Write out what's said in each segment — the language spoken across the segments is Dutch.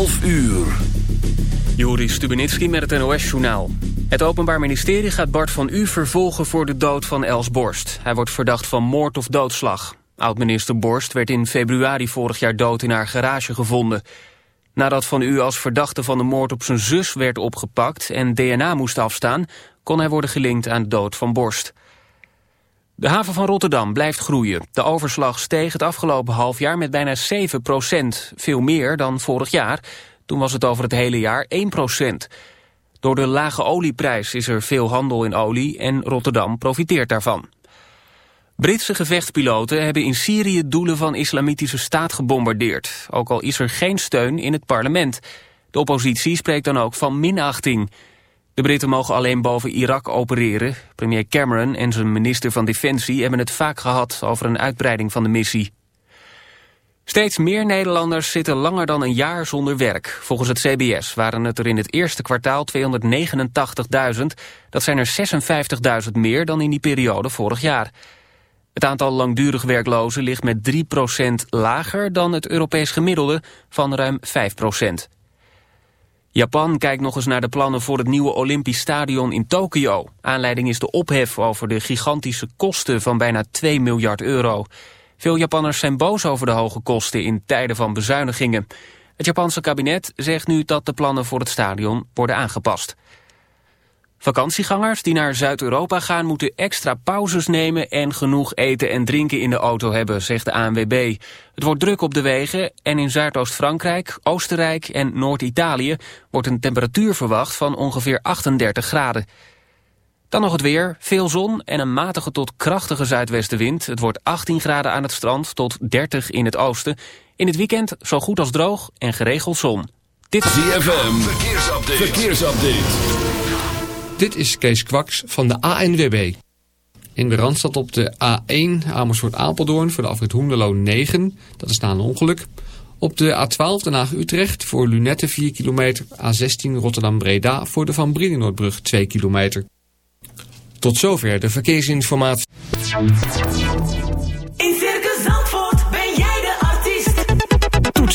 12 uur. Joris Stubenitski met het NOS-journaal. Het Openbaar Ministerie gaat Bart van U vervolgen voor de dood van Els Borst. Hij wordt verdacht van moord of doodslag. Oud-minister Borst werd in februari vorig jaar dood in haar garage gevonden. Nadat Van U als verdachte van de moord op zijn zus werd opgepakt... en DNA moest afstaan, kon hij worden gelinkt aan de dood van Borst. De haven van Rotterdam blijft groeien. De overslag steeg het afgelopen halfjaar met bijna 7 procent. Veel meer dan vorig jaar. Toen was het over het hele jaar 1 procent. Door de lage olieprijs is er veel handel in olie en Rotterdam profiteert daarvan. Britse gevechtspiloten hebben in Syrië doelen van islamitische staat gebombardeerd. Ook al is er geen steun in het parlement. De oppositie spreekt dan ook van minachting. De Britten mogen alleen boven Irak opereren. Premier Cameron en zijn minister van Defensie hebben het vaak gehad over een uitbreiding van de missie. Steeds meer Nederlanders zitten langer dan een jaar zonder werk. Volgens het CBS waren het er in het eerste kwartaal 289.000. Dat zijn er 56.000 meer dan in die periode vorig jaar. Het aantal langdurig werklozen ligt met 3% lager dan het Europees gemiddelde van ruim 5 Japan kijkt nog eens naar de plannen voor het nieuwe Olympisch Stadion in Tokio. Aanleiding is de ophef over de gigantische kosten van bijna 2 miljard euro. Veel Japanners zijn boos over de hoge kosten in tijden van bezuinigingen. Het Japanse kabinet zegt nu dat de plannen voor het stadion worden aangepast. Vakantiegangers die naar Zuid-Europa gaan moeten extra pauzes nemen en genoeg eten en drinken in de auto hebben, zegt de ANWB. Het wordt druk op de wegen en in Zuidoost-Frankrijk, Oostenrijk en Noord-Italië wordt een temperatuur verwacht van ongeveer 38 graden. Dan nog het weer, veel zon en een matige tot krachtige zuidwestenwind. Het wordt 18 graden aan het strand tot 30 in het oosten. In het weekend zo goed als droog en geregeld zon. Dit is ZFM, verkeersupdate. verkeersupdate. Dit is Kees Kwaks van de ANWB. In de Randstad op de A1 Amersfoort-Apeldoorn voor de afrit Hoenderloo 9. Dat is na een ongeluk. Op de A12 Den Haag-Utrecht voor Lunette 4 kilometer. A16 Rotterdam-Breda voor de Van Brienenoordbrug 2 kilometer. Tot zover de verkeersinformatie.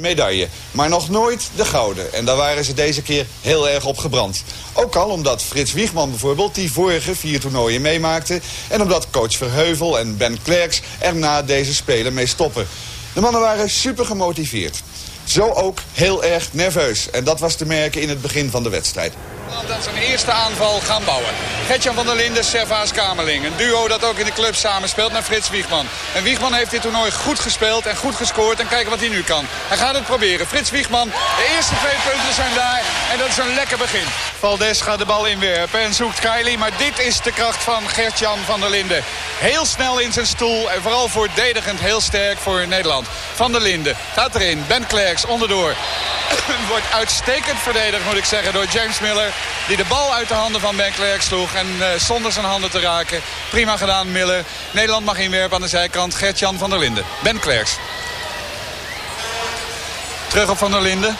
Medaille, maar nog nooit de gouden. En daar waren ze deze keer heel erg op gebrand. Ook al omdat Frits Wiegman bijvoorbeeld die vorige vier toernooien meemaakte... en omdat coach Verheuvel en Ben Klerks er na deze Spelen mee stoppen. De mannen waren super gemotiveerd. Zo ook heel erg nerveus. En dat was te merken in het begin van de wedstrijd. Aan zijn eerste aanval gaan bouwen. Gertjan van der Linden, Servaas Kamerling. Een duo dat ook in de club samenspeelt met Frits Wiegman. En Wiegman heeft dit toernooi goed gespeeld en goed gescoord. En kijken wat hij nu kan. Hij gaat het proberen. Frits Wiegman, de eerste twee punten zijn daar. En dat is een lekker begin. Valdes gaat de bal inwerpen en zoekt Kylie. Maar dit is de kracht van Gertjan van der Linden. Heel snel in zijn stoel en vooral verdedigend heel sterk voor Nederland. Van der Linden gaat erin. Ben Klerks onderdoor. Wordt uitstekend verdedigd moet ik zeggen door James Miller. Die de bal uit de handen van Ben Klerk sloeg. En eh, zonder zijn handen te raken. Prima gedaan Miller. Nederland mag inwerpen aan de zijkant. Gertjan van der Linden. Ben Klerks. Terug op Van der Linden.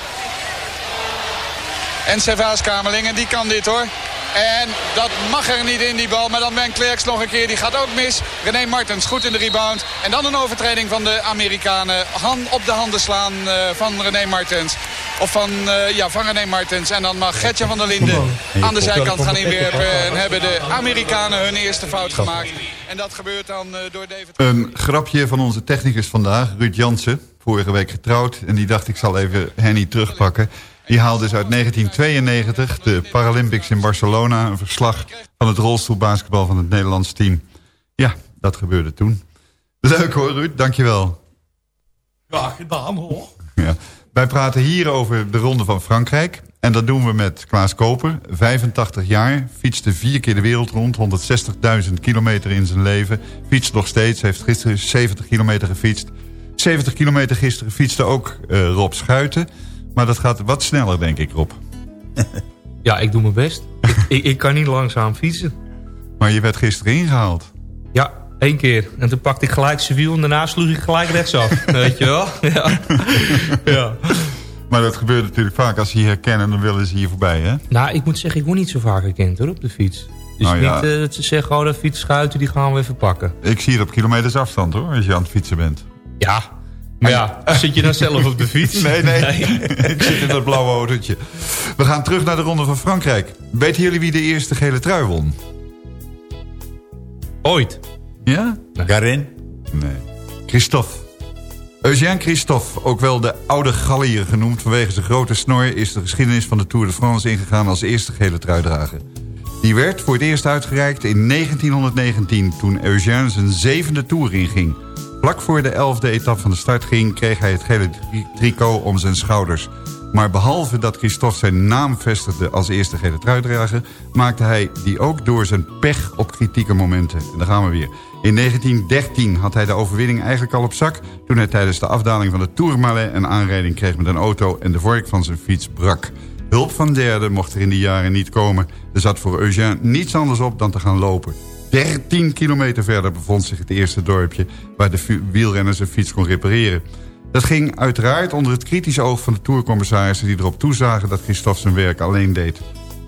En Servaas Kamerling. En die kan dit hoor. En dat mag er niet in die bal. Maar dan Ben Klerks nog een keer. Die gaat ook mis. René Martens goed in de rebound. En dan een overtreding van de Amerikanen. Han op de handen slaan eh, van René Martens. Of van, eh, ja, van René Martens. En dan mag Gertjan van der Linden aan de zijkant gaan inwerpen. En hebben de Amerikanen hun eerste fout gemaakt. En dat gebeurt dan eh, door David... Een grapje van onze technicus vandaag, Ruud Jansen. Vorige week getrouwd. En die dacht ik zal even Henny terugpakken. Die haalde dus uit 1992 de Paralympics in Barcelona... een verslag van het rolstoelbasketbal van het Nederlands team. Ja, dat gebeurde toen. Leuk hoor, Ruud. Dankjewel. Ja, gedaan hoor. Ja. Wij praten hier over de Ronde van Frankrijk. En dat doen we met Klaas Koper, 85 jaar. Fietste vier keer de wereld rond, 160.000 kilometer in zijn leven. Fietst nog steeds, heeft gisteren 70 kilometer gefietst. 70 kilometer gisteren fietste ook eh, Rob Schuiten. Maar dat gaat wat sneller, denk ik, Rob. Ja, ik doe mijn best. ik, ik, ik kan niet langzaam fietsen. Maar je werd gisteren ingehaald. Ja, één keer. En toen pakte ik gelijk civiel en daarna sloeg ik gelijk rechtsaf. Weet je wel? Ja. ja. Maar dat gebeurt natuurlijk vaak. Als ze je herkennen, dan willen ze hier voorbij, hè? Nou, ik moet zeggen, ik word niet zo vaak herkend hoor, op de fiets. Dus Nou ja. niet eh, dat ze zeggen, oh, de fietsschuiten, die gaan we even pakken. Ik zie het op kilometers afstand, hoor, als je aan het fietsen bent. Ja, ja, zit je dan zelf op de fiets? Nee, nee. ik zit in dat blauwe autootje. We gaan terug naar de Ronde van Frankrijk. Weten jullie wie de eerste gele trui won? Ooit. Ja? Garin? Nee. Christophe. Eugène Christophe, ook wel de oude Gallier genoemd... vanwege zijn grote snor... is de geschiedenis van de Tour de France ingegaan... als eerste gele truidrager. Die werd voor het eerst uitgereikt in 1919... toen Eugène zijn zevende Tour inging. Vlak voor de elfde etappe van de start ging... kreeg hij het gele tri- tricot om zijn schouders. Maar behalve dat Christophe zijn naam vestigde als eerste gele truidrager... maakte hij die ook door zijn pech op kritieke momenten. En daar gaan we weer. In 1913 had hij de overwinning eigenlijk al op zak... toen hij tijdens de afdaling van de Tourmalet een aanrijding kreeg met een auto... en de vork van zijn fiets brak. Hulp van derden mocht er in die jaren niet komen. Er zat voor Eugène niets anders op dan te gaan lopen. 13 kilometer verder bevond zich het eerste dorpje... waar de wielrenner zijn fiets kon repareren. Dat ging uiteraard onder het kritische oog van de tourcommissarissen... die erop toezagen dat Christophe zijn werk alleen deed.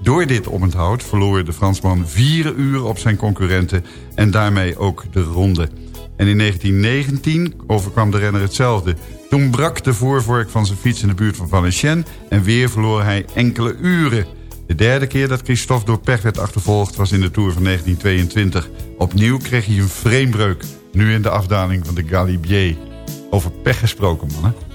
Door dit oponthoud verloor de Fransman vier uur op zijn concurrenten... en daarmee ook de ronde. En in 1919 overkwam de renner hetzelfde. Toen brak de voorvork van zijn fiets in de buurt van Valenciennes... en weer verloor hij enkele uren. De derde keer dat Christophe door pech werd achtervolgd... was in de Tour van 1922. Opnieuw kreeg hij een freinebreuk. Nu in de afdaling van de Galibier. Over pech gesproken, mannen.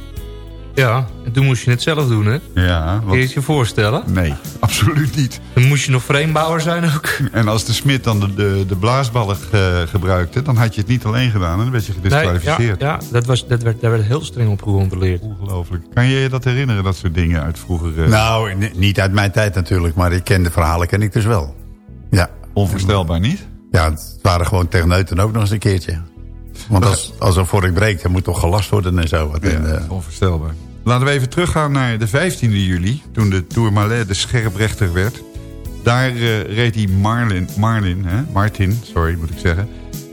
Ja, en toen moest je het zelf doen, hè? Ja, Kun je wat... het je voorstellen? Nee, absoluut niet. Dan moest je nog framebouwer zijn ook. En als de smid dan de, de, de blaasballen eh, gebruikte... dan had je het niet alleen gedaan en dan werd je Nee, gedisqualificeerd. ja, ja dat, was, dat werd, daar werd heel streng op gecontroleerd. Ongelooflijk. Kan je je dat herinneren, dat soort dingen uit vroeger? eh, Nou, niet uit mijn tijd natuurlijk, maar ik ken de verhalen ken ik dus wel. Ja, onvoorstelbaar niet? ja het waren gewoon techneuten ook nog eens een keertje. Want als, als een vork breekt, dan moet toch gelast worden en zo. Wat Ja, en, onvoorstelbaar. Laten we even teruggaan naar de 15e juli... toen de Tourmalet de scherprechter werd. Daar eh, reed hij Marlin, Marlin hè? Martin, sorry moet ik zeggen...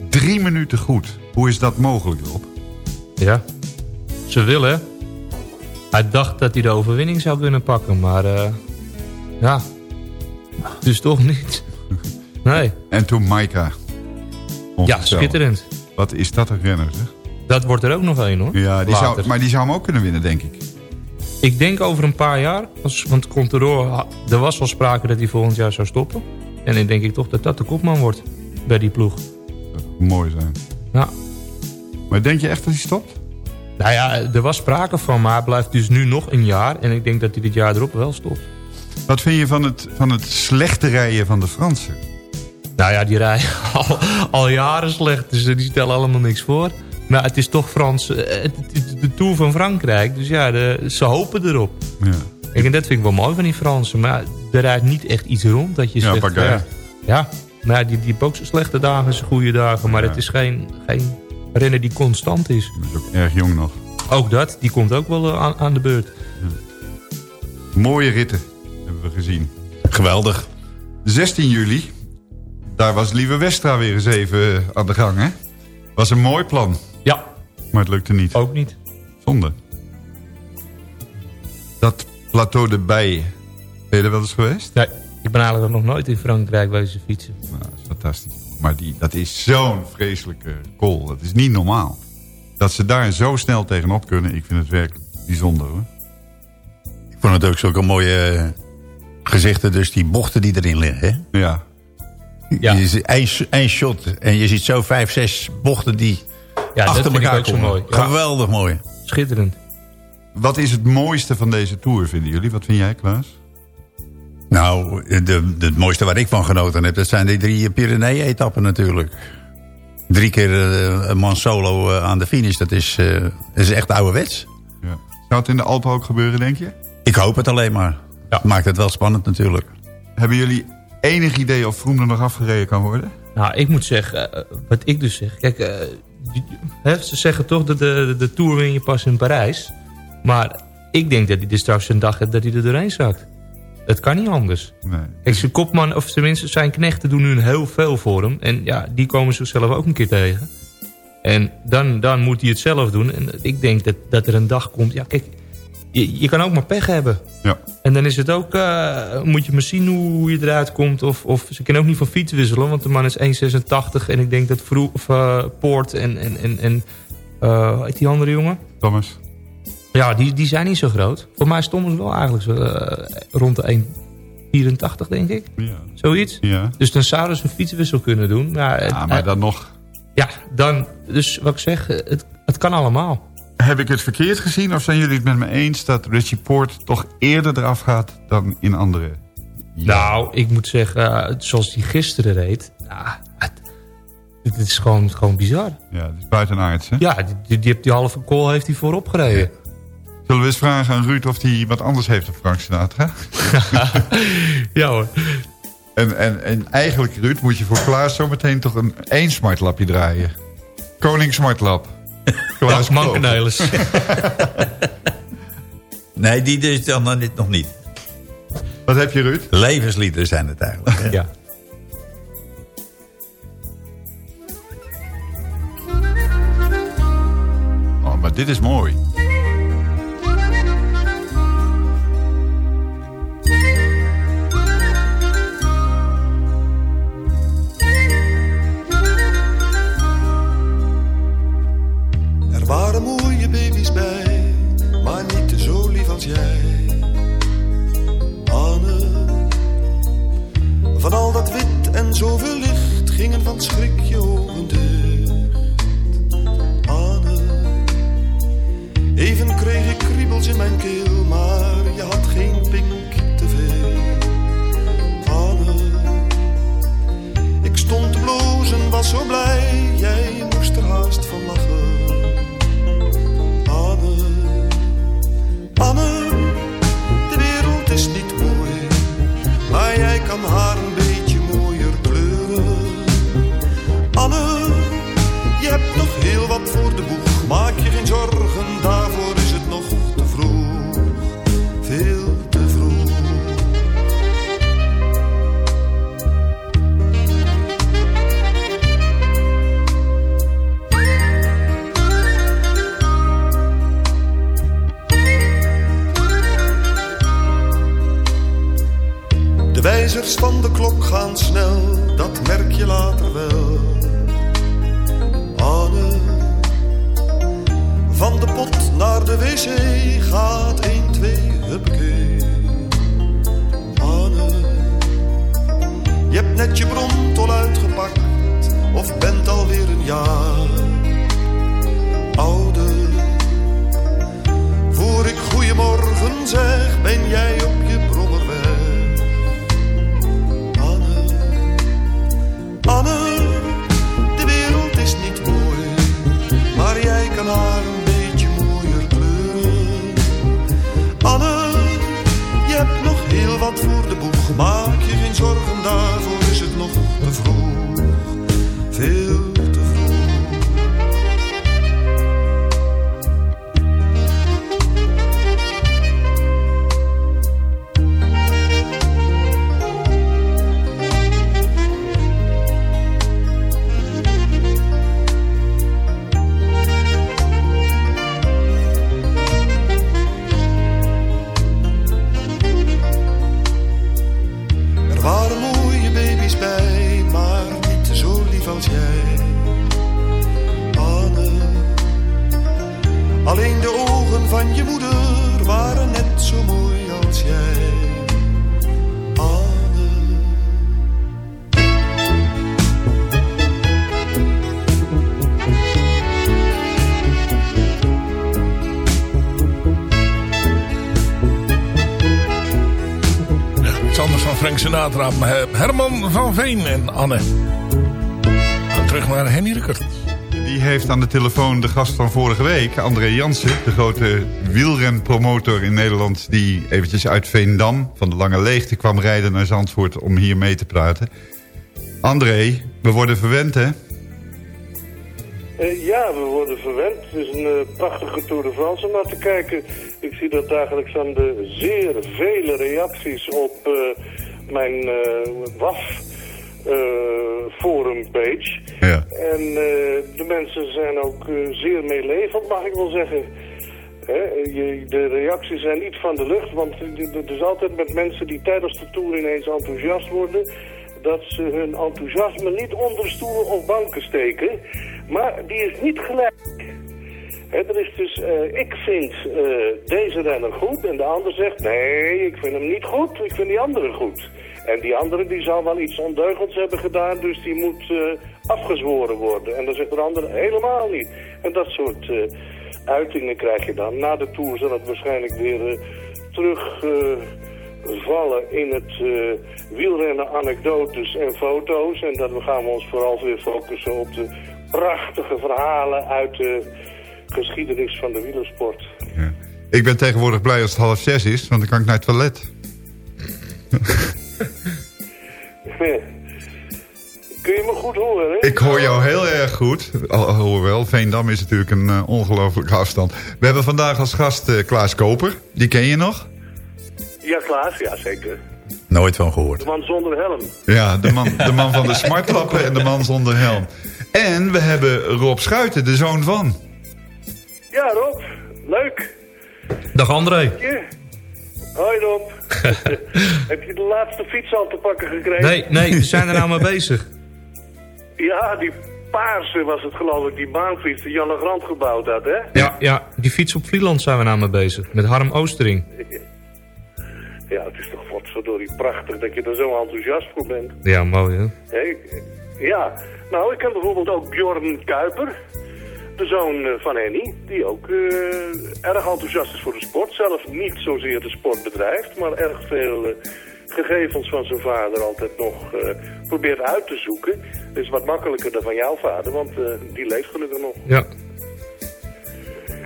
drie minuten goed. Hoe is dat mogelijk, Rob? Ja, ze willen. Hij dacht dat hij de overwinning zou kunnen pakken, maar eh, ja, dus toch niet. Nee, En toen Maika. ja, schitterend. Wat is dat een renner, zeg? Dat wordt er ook nog één hoor. Ja, die Later. zou, maar die zou hem ook kunnen winnen, denk ik. Ik denk over een paar jaar, als, want Contador, er was wel sprake dat hij volgend jaar zou stoppen. En dan denk ik toch dat dat de kopman wordt bij die ploeg. Dat zou mooi zijn. Ja. Maar denk je echt dat hij stopt? Nou ja, er was sprake van, maar hij blijft dus nu nog een jaar. En ik denk dat hij dit jaar erop wel stopt. Wat vind je van het, van het slechte rijden van de Fransen? Nou ja, die rijden al, al jaren slecht, dus die stellen allemaal niks voor. Maar het is toch Frans, eh, het het is de Tour van Frankrijk. Dus ja, de, ze hopen erop. Ja. En dat vind ik wel mooi van die Fransen. Maar er rijdt niet echt iets rond dat je Ja, zegt... Barguil. ja, ja, maar ja, die, die ook zijn slechte dagen, zijn goede dagen. Maar Ja. het is geen, geen renner die constant is. Dat is ook erg jong nog. Ook dat, die komt ook wel eh, aan, aan de beurt. Mooie ritten hebben we gezien. geweldig. 16 juli, daar was Lieve Westra weer eens even eh, aan de gang, hè? Was een mooi plan, Ja, maar het lukte niet. ook niet. Zonde. Dat plateau de Bijen. Ben je er wel eens geweest? Nee, Ik ben eigenlijk nog nooit in Frankrijk wezen fietsen. Nou, dat is fantastisch. Maar die, dat is zo'n vreselijke kool. Dat is niet normaal. Dat ze daar zo snel tegenop kunnen, ik vind het werkelijk bijzonder hoor. Ik vond het ook zulke mooie eh, gezichten. Dus die bochten die erin liggen. Hè? Ja. Ja. Één shot. En je ziet zo vijf, zes bochten die Ja, dat achter ik elkaar ook zo mooi. Ja. Geweldig mooi. Schitterend. Wat is het mooiste van deze Tour, vinden jullie? Wat vind jij, Klaas? Nou, de, de, het mooiste waar ik van genoten heb... dat zijn die drie Pyrenee-etappen natuurlijk. Drie keer eh, een man solo eh, aan de finish. Dat is, eh, dat is echt ouderwets. Ja. Zou het in de Alpen ook gebeuren, denk je? Ik hoop het alleen maar. Ja. Maakt het wel spannend natuurlijk. Hebben jullie enig idee of Vroom er nog afgereden kan worden? Nou, ik moet zeggen, wat ik dus zeg. Kijk, hè, ze zeggen toch dat de, de, de Tour win je pas in Parijs. Maar ik denk dat hij er straks een dag heeft dat hij er doorheen zakt. Het kan niet anders. Nee. Kijk, zijn kopman, of tenminste zijn knechten doen nu heel veel voor hem. En ja, die komen zichzelf ook een keer tegen. En dan, dan moet hij het zelf doen. En ik denk dat, dat er een dag komt... Ja, kijk, je, je kan ook maar pech hebben. Ja. En dan is het ook, eh, moet je maar zien hoe, je eruit komt. Of, of ze kunnen ook niet van fiets wisselen, want de man is 1,86. En ik denk dat Vroeg, of, eh, Poort en, en, en, en eh, heet die andere jongen? Thomas? Ja, die, die zijn niet zo groot. Voor mij is Thomas wel eigenlijk zo, rond de 1,84 denk ik. Ja. Zoiets. Ja. Dus dan zouden ze een fietswissel kunnen doen. Ah, maar dan nog... ja, dan, dus wat ik zeg, het, het kan allemaal. Heb ik het verkeerd gezien of zijn jullie het met me eens... dat Richie Poort toch eerder eraf gaat dan in andere? Nou, ik moet zeggen, eh, zoals die gisteren reed... Ja, het, het is gewoon, gewoon bizar. Ja, dat is buitenaards, hè? Ja, die, die, die, die halve kool heeft hij voorop gereden. Zullen we eens vragen aan Ruud of hij wat anders heeft dan Frank Sinatra? Ja hoor. En, en, en eigenlijk, Ruud, moet je voor Klaas zometeen toch een één smartlapje draaien. Koning Smartlap. Klaas Ja, mankenelis. Nee, die dus dan nog niet- nog niet. Wat heb je, Ruud? Levensliederen zijn het eigenlijk. hè. ja. Oh, maar dit is mooi. Zoveel licht gingen van schrik je ogen dicht. Anne, even kreeg ik kriebels in mijn keel, maar je had geen pink te veel. Anne, ik stond te blozen, was zo blij, jij moest er haast van lachen. Anne, Anne, de wereld is niet mooi, maar jij kan haar een beetje waren net zo mooi als jij. Iets anders van Frank Sinatra, Herman van Veen en Anne. Terug naar Henny Rukert. Heeft aan de telefoon de gast van vorige week, André Jansen... de grote wielrenpromotor in Nederland... die eventjes uit Veendam van de Lange Leegte kwam rijden naar Zandvoort... om hier mee te praten. André, we worden verwend, hè? Eh, ja, we worden verwend. Het is een eh, prachtige Tour de France om naar te kijken. Ik zie dat dagelijks aan de zeer vele reacties op eh, mijn WAF forumpage. Ja. En de mensen zijn ook zeer meelevend, mag ik wel zeggen. De reacties zijn niet van de lucht, want het is altijd met mensen die tijdens de Tour ineens enthousiast worden... dat ze hun enthousiasme niet onder stoelen of banken steken... Maar die is niet gelijk. Er is dus, eh, ik vind eh, deze renner goed en de ander zegt, nee, ik vind hem niet goed, ik vind die andere goed. En die andere die zou wel iets ondeugends hebben gedaan, dus die moet eh, afgezworen worden. En dan zegt de ander helemaal niet. En dat soort uitingen krijg je dan. Na de Tour zal het waarschijnlijk weer terugvallen in het wielrennen anekdotes en foto's. En dan gaan we ons vooral weer focussen op de prachtige verhalen uit de geschiedenis van de wielersport. Ja. Ik ben tegenwoordig blij als het half zes is, want dan kan ik naar het toilet. Kun je me goed horen, hè? Ik hoor jou heel erg goed. Al- Hoewel, Veendam is natuurlijk een uh, ongelooflijke afstand. We hebben vandaag als gast uh, Klaas Koper. Die ken je nog? Ja, Klaas, ja zeker. Nooit van gehoord. De man zonder helm. Ja, de man, de man van de smartlappen en de man zonder helm. En we hebben Rob Schuiten, de zoon van. Ja, Rob. Leuk. Dag André. Je. Hoi Rob. Heb je de laatste fiets al te pakken gekregen? Nee, nee, we zijn er nou mee bezig. Ja, die paarse was het geloof ik, die baanfiets die Janne Grant gebouwd had, hè? Ja, ja, die fiets op Vlieland zijn we nou mee bezig. Met Harm Oostering. Ja, het is toch godverdorie prachtig dat je er zo enthousiast voor bent. Ja, mooi hè. Hey, ja, nou, ik ken bijvoorbeeld ook Bjorn Kuiper, de zoon eh, van Henny, die ook eh, erg enthousiast is voor de sport. Zelf niet zozeer de sport bedrijft, maar erg veel eh, gegevens van zijn vader altijd nog probeert uit te zoeken. Dat is wat makkelijker dan van jouw vader, want die leeft gelukkig nog. Ja.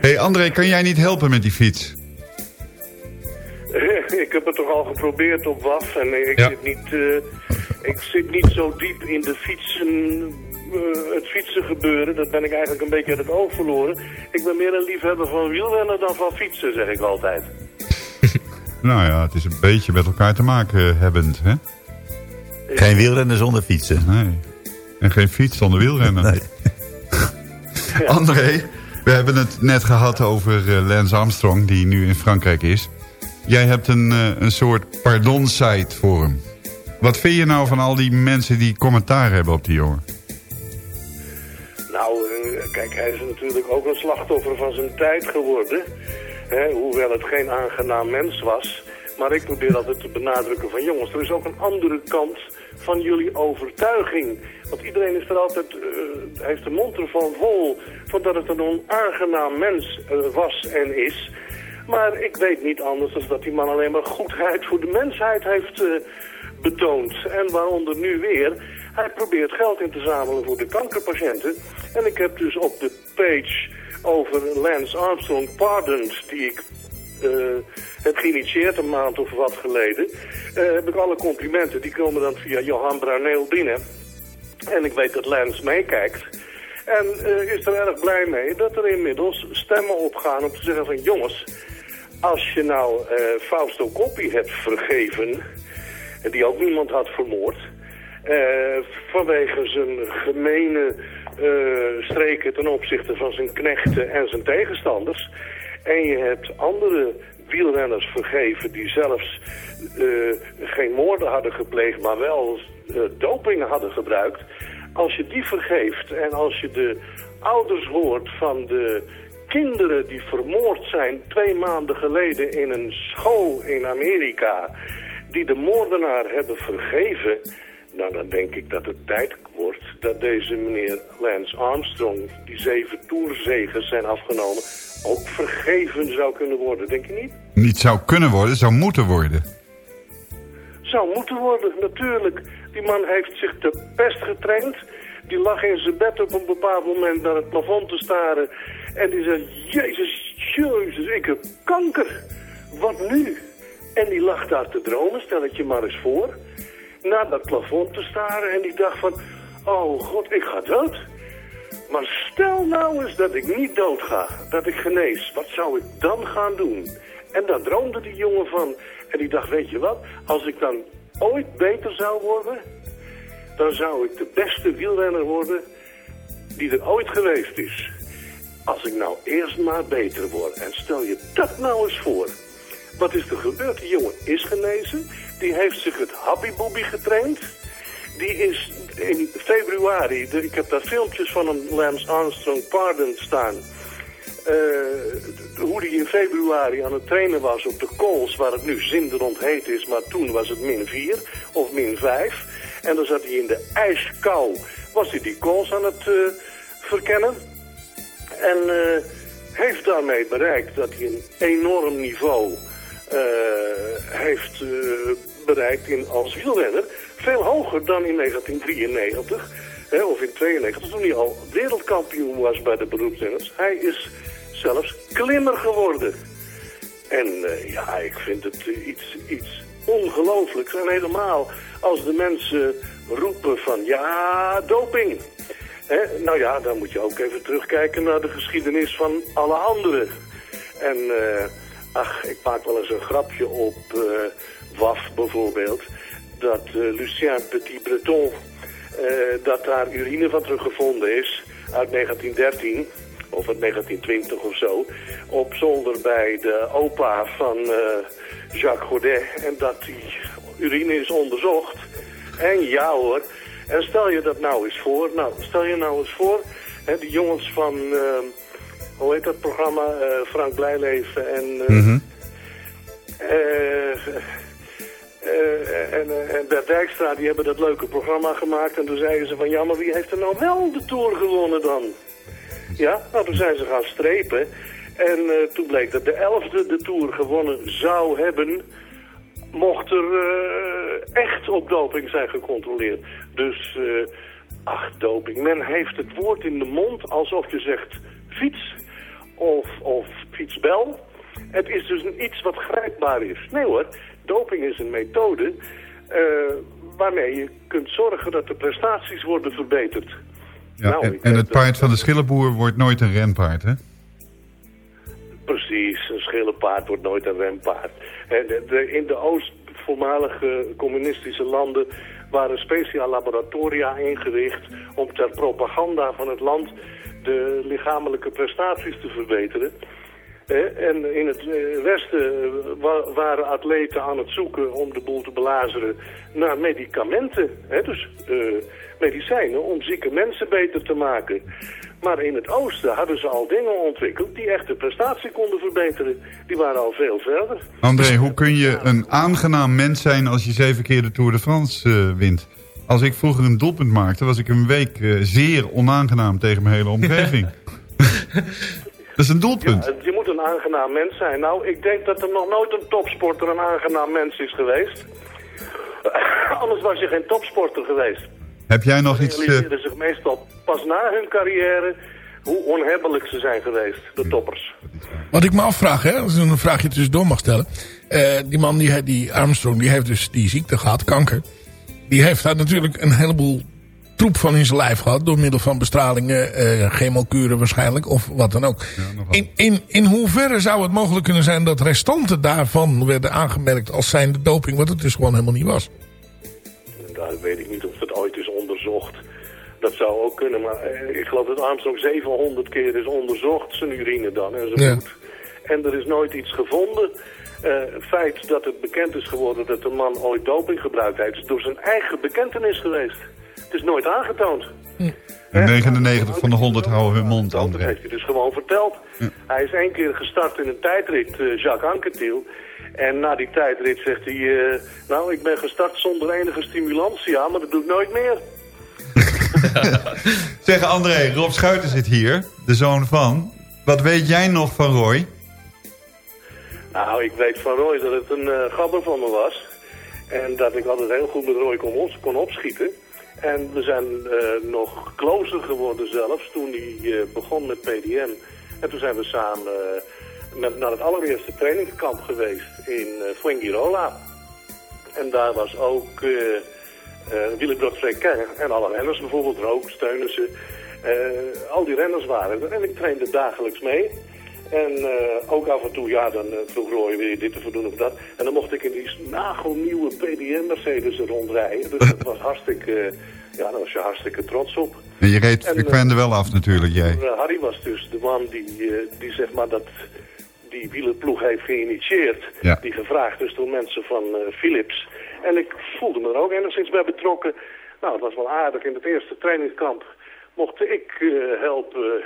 hey André, kan jij niet helpen met die fiets? ik heb het toch al geprobeerd op WAF en ik, Ja. zit, niet, ik zit niet zo diep in de fietsen, eh, het fietsen gebeuren. Dat ben ik eigenlijk een beetje uit het oog verloren. Ik ben meer een liefhebber van wielrennen dan van fietsen, zeg ik altijd. Nou ja, het is een beetje met elkaar te maken hebbend, hè? Geen wielrennen zonder fietsen. Nee. En geen fiets zonder wielrennen. Nee. André, we hebben het net gehad over eh, Lance Armstrong, die nu in Frankrijk is. Jij hebt een, eh, een soort pardon-site voor hem. Wat vind je nou van al die mensen die commentaar hebben op die jongen? Nou, eh, kijk, hij is natuurlijk ook een slachtoffer van zijn tijd geworden. Hè, hoewel het geen aangenaam mens was. Maar ik probeer altijd te benadrukken van jongens, er is ook een andere kant van jullie overtuiging. Want iedereen is er altijd, eh, heeft de mond ervan vol van dat het een onaangenaam mens eh, was en is. Maar ik weet niet anders dan dat die man alleen maar goedheid voor de mensheid heeft betoond. En waaronder nu weer, hij probeert geld in te zamelen voor de kankerpatiënten. En ik heb dus op de page over Lance Armstrong Pardoned, die ik eh, heb geïnitieerd een maand of wat geleden, eh, heb ik alle complimenten, die komen dan via Johan Bruineel binnen. En ik weet dat Lance meekijkt. En eh, is er erg blij mee dat er inmiddels stemmen opgaan om te zeggen van jongens, als je nou Fausto Coppi hebt vergeven, die ook niemand had vermoord, vanwege zijn gemene streken ten opzichte van zijn knechten en zijn tegenstanders, en je hebt andere wielrenners vergeven die zelfs eh, geen moorden hadden gepleegd, maar wel eh, doping hadden gebruikt. Als je die vergeeft en als je de ouders hoort van de kinderen die vermoord zijn twee maanden geleden in een school in Amerika, die de moordenaar hebben vergeven, nou dan denk ik dat het tijd wordt dat deze meneer Lance Armstrong, die zeven toerzegers zijn afgenomen, ook vergeven zou kunnen worden, denk je niet? Niet zou kunnen worden, zou moeten worden. Zou moeten worden, natuurlijk. Die man heeft zich te pest getraind. Die lag in zijn bed op een bepaald moment naar het plafond te staren. En die zei, jezus, jezus, ik heb kanker. Wat nu? En die lag daar te dromen, stel het je maar eens voor. Naar dat plafond te staren en die dacht van... Oh god, ik ga dood. Maar stel nou eens dat ik niet dood ga, dat ik genees. Wat zou ik dan gaan doen? En daar droomde die jongen van. En die dacht, weet je wat, als ik dan ooit beter zou worden... dan zou ik de beste wielrenner worden die er ooit geweest is. Als ik nou eerst maar beter word. En stel je dat nou eens voor. Wat is er gebeurd? Die jongen is genezen. Die heeft zich het happy getraind. Die is in februari, ik heb daar filmpjes van een Lance Armstrong Pardon staan. Eh, hoe die in februari aan het trainen was op de Kools, waar het nu zinderend heet is, maar toen was het min 4 of min 5. En dan zat hij in de ijskou, was hij die Kools aan het eh, verkennen. En eh, heeft daarmee bereikt dat hij een enorm niveau heeft bereikt in, als wielrenner. Veel hoger dan in 1993 hè, of in 92 toen hij al wereldkampioen was bij de beroepsrenners. Hij is zelfs klimmer geworden. En eh, ja, ik vind het iets, iets ongelooflijks. En helemaal als de mensen roepen van ja, doping. Hè? Nou ja, dan moet je ook even terugkijken naar de geschiedenis van alle anderen. En eh, ach, ik maak wel eens een grapje op eh WAF bijvoorbeeld. Dat eh, Lucien Petit-Breton, eh, dat daar urine van teruggevonden is uit 1913 of uit 1920 of zo, op zolder bij de opa van eh, Jacques Godet. En dat die urine is onderzocht. En ja hoor, en stel je dat nou eens voor, nou stel je nou eens voor, hè, die jongens van, hoe heet dat programma, Frank Blijleven en... eh, en, eh, en Bert Dijkstra, die hebben dat leuke programma gemaakt. En toen zeiden ze van, ja, maar wie heeft er nou wel de Tour gewonnen dan? Ja, nou toen zijn ze gaan strepen. En eh, toen bleek dat de elfde de Tour gewonnen zou hebben... mocht er eh, echt op doping zijn gecontroleerd. Dus, ach, doping. Men heeft het woord in de mond alsof je zegt fiets of, of fietsbel. Het is dus iets wat grijpbaar is. Nee hoor, doping is een methode waarmee je kunt zorgen dat de prestaties worden verbeterd. Ja, Nou, en, en het paard van de schillenboer wordt nooit een renpaard, hè? Precies, een schillenpaard wordt nooit een renpaard. En de, de- in de Oost, voormalige communistische landen, waren speciaal laboratoria ingericht om ter propaganda van het land de lichamelijke prestaties te verbeteren. En in het eh, Westen eh, wa- waren atleten aan het zoeken om de boel te belazeren naar medicamenten. Hè? Dus eh, medicijnen om zieke mensen beter te maken. Maar in het Oosten hadden ze al dingen ontwikkeld die echt de prestatie konden verbeteren. Die waren al veel verder. André, hoe kun je een aangenaam mens zijn als je zeven keer de Tour de France wint? Als ik vroeger een doelpunt maakte, was ik een week zeer onaangenaam tegen mijn hele omgeving. Dat is een doelpunt. Ja, een aangenaam mens zijn. Nou, ik denk dat er nog nooit een topsporter een aangenaam mens is geweest. Anders was je geen topsporter geweest. Heb jij nog iets... eh, realiseren zich meestal pas na hun carrière hoe onhebbelijk ze zijn geweest, de toppers. Wat ik me afvraag, hè, als ik een vraagje tussendoor mag stellen. Eh, die man, die, die Armstrong, die heeft dus die ziekte gehad, kanker. Die heeft daar natuurlijk een heleboel troep van in zijn lijf gehad. Door middel van bestralingen, eh chemokuren waarschijnlijk, of wat dan ook. In, in, in hoeverre zou het mogelijk kunnen zijn dat restanten daarvan werden aangemerkt als zijnde doping, wat het dus gewoon helemaal niet was? Daar weet ik niet of het ooit is onderzocht. Dat zou ook kunnen, maar eh, ik geloof dat Armstrong 700 keer is onderzocht, zijn urine dan en zijn Ja. bloed. En er is nooit iets gevonden. Eh, het feit dat het bekend is geworden dat de man ooit doping gebruikt heeft, is door zijn eigen bekentenis geweest. Het is nooit aangetoond. En 99 van de 100 houden hun mond, Dat André. heeft hij dus gewoon verteld. Hij is één keer gestart in een tijdrit, eh, Jacques Anquetil. En na die tijdrit zegt hij, eh, nou ik ben gestart zonder enige stimulantia, maar dat doe ik nooit meer. Zeg André, Rob Schuiten zit hier, de zoon van. Wat weet jij nog van Roy? Nou, ik weet van Roy dat het een eh gabber van me was. En dat ik altijd heel goed met Roy kon, op- kon opschieten. En we zijn eh, nog closer geworden zelfs toen hij eh, begon met PDM. En toen zijn we samen eh, naar het allereerste trainingskamp geweest in Fuengirola. En daar was ook Willy Brodfrequin en alle renners bijvoorbeeld, Rook, Steunissen. Al die renners waren er en ik trainde dagelijks mee. En eh, ook af en toe, ja, dan eh, vroeg Roy, wil je dit ervoor doen of dat? En dan mocht ik in die nagelnieuwe PDM-Mercedes rondrijden. Dus dat was hartstikke, eh, ja, daar was je hartstikke trots op. Je reed En, er wel af natuurlijk, jij. Harry was dus de man die, die zeg maar dat die wielerploeg heeft geïnitieerd. Ja. Die gevraagd is door mensen van Philips. En ik voelde me er ook enigszins bij betrokken. Nou, het was wel aardig. In het eerste trainingskamp mocht ik helpen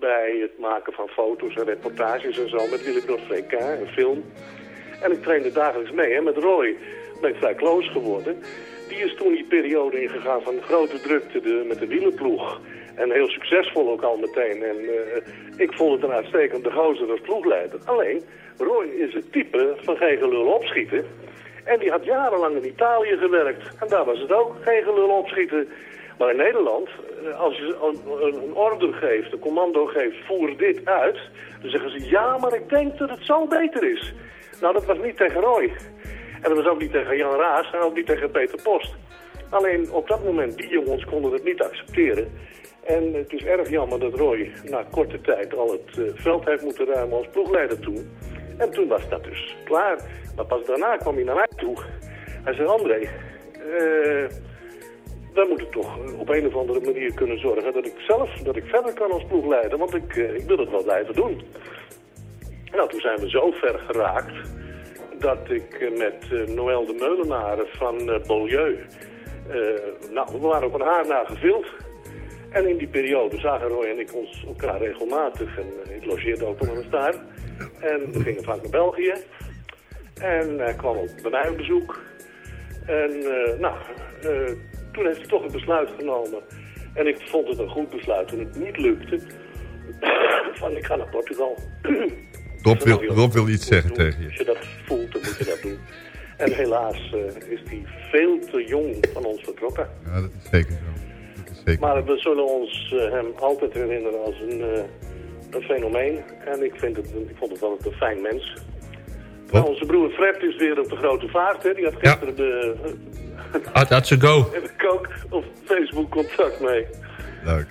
bij het maken van foto's en reportages en zo. Met Willy Godfrey en film. En ik trainde dagelijks mee. En met Roy ben ik vrij close geworden. Die is toen die periode ingegaan van grote drukte de, met de wielerploeg. En heel succesvol ook al meteen. En eh, ik vond het een uitstekende gozer als ploegleider. Alleen, Roy is het type van geen gelul opschieten. En die had jarenlang in Italië gewerkt. En daar was het ook geen gelul opschieten. Maar in Nederland, eh, als je een, order geeft, een commando geeft, voer dit uit. Dan zeggen ze, ja, maar ik denk dat het zo beter is. Nou, dat was niet tegen Roy. En dat was ook niet tegen Jan Raas en ook niet tegen Peter Post. Alleen op dat moment, die jongens konden het niet accepteren. En het is erg jammer dat Roy na korte tijd al het eh, veld heeft moeten ruimen als ploegleider toen. En toen was dat dus klaar. Maar pas daarna kwam hij naar mij toe. Hij zei, André, eh wij moeten toch op een of andere manier kunnen zorgen dat ik zelf, dat ik verder kan als ploegleider. Want ik, eh, ik wil het wel blijven doen. Nou, toen zijn we zo ver geraakt dat ik eh, met eh, Noël de Meulenaren van eh Beaulieu... eh, nou, we waren op een haar na gevild. En in die periode zagen Roy en ik ons elkaar regelmatig. En eh, ik logeerde ook nog eens daar. En we gingen vaak naar België. En hij kwam ook bij mij op bezoek. En eh, nou, eh, toen heeft hij toch een besluit genomen. En ik vond het een goed besluit toen het niet lukte. van ik ga naar Portugal. Rob wil, Rob wil iets zeggen tegen je. Als je dat voelt, dan moet je dat doen. En helaas eh, is hij veel te jong van ons vertrokken. Ja, dat is zeker zo. Dat is zeker. Maar we zullen ons eh, hem altijd herinneren als een, eh, een fenomeen. En ik, vind het, ik vond het wel een fijn mens. Nou, onze broer Fred is weer op de grote vaart. Hè. Die had gisteren de, Ah, That's a go. heb ik ook op Facebook contact mee. Leuk.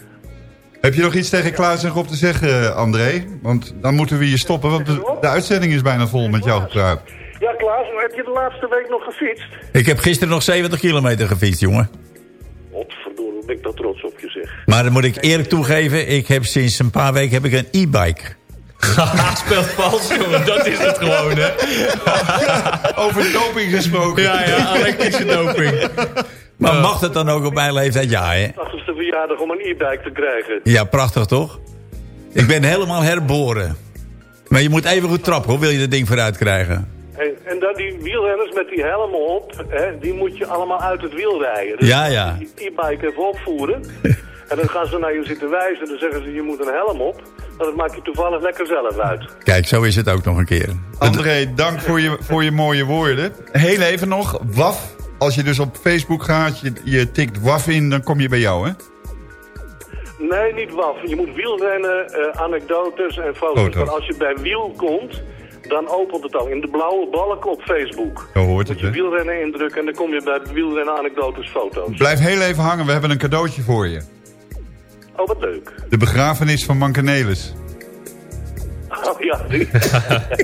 Heb je nog iets tegen Klaas en Rob te zeggen, André? Want dan moeten we hier stoppen, want de, de uitzending is bijna vol met jou gepraat. Ja, Klaas, maar heb je de laatste week nog gefietst? Ik heb gisteren nog 70 kilometer gefietst, jongen. Godverdomme, ben ik dat trots op je zeg. Maar dan moet ik eerlijk toegeven, ik heb sinds een paar weken heb ik een e-bike. Speelt vals, jongen. Dat is het gewoon, hè. Over doping gesproken. Ja, ja, elektrische doping. Maar mag het dan ook op mijn leeftijd? Ja, hè? 80ste verjaardag om een e-bike te krijgen. Ja, prachtig toch? Ik ben helemaal herboren. Maar je moet even goed trappen, hoor, wil je dat ding vooruit krijgen. Dan die wielrenners met die helmen op, hè, die moet je allemaal uit het wiel rijden. Dus Ja, ja. Die e-bike even opvoeren. en dan gaan ze naar je zitten wijzen. Dan zeggen ze, je moet een helm op. Maar dat maak je toevallig lekker zelf uit. Kijk, zo is het ook nog een keer. André, dank voor je, voor je mooie woorden. Heel even nog, WAF. Als je dus op Facebook gaat, je, je tikt WAF in, dan kom je bij jou, hè? Nee, niet WAF. Je moet wielrennen, eh, anekdotes en foto's. Foto's. Maar als je bij wiel komt, dan opent het al. In de blauwe balk op Facebook. Zo hoort het, Moet je wielrennen indrukken en dan kom je bij wielrennen, anekdotes, foto's. Blijf heel even hangen, we hebben een cadeautje voor je. Oh, wat leuk. De begrafenis van Mankenelis. Oh ja, die.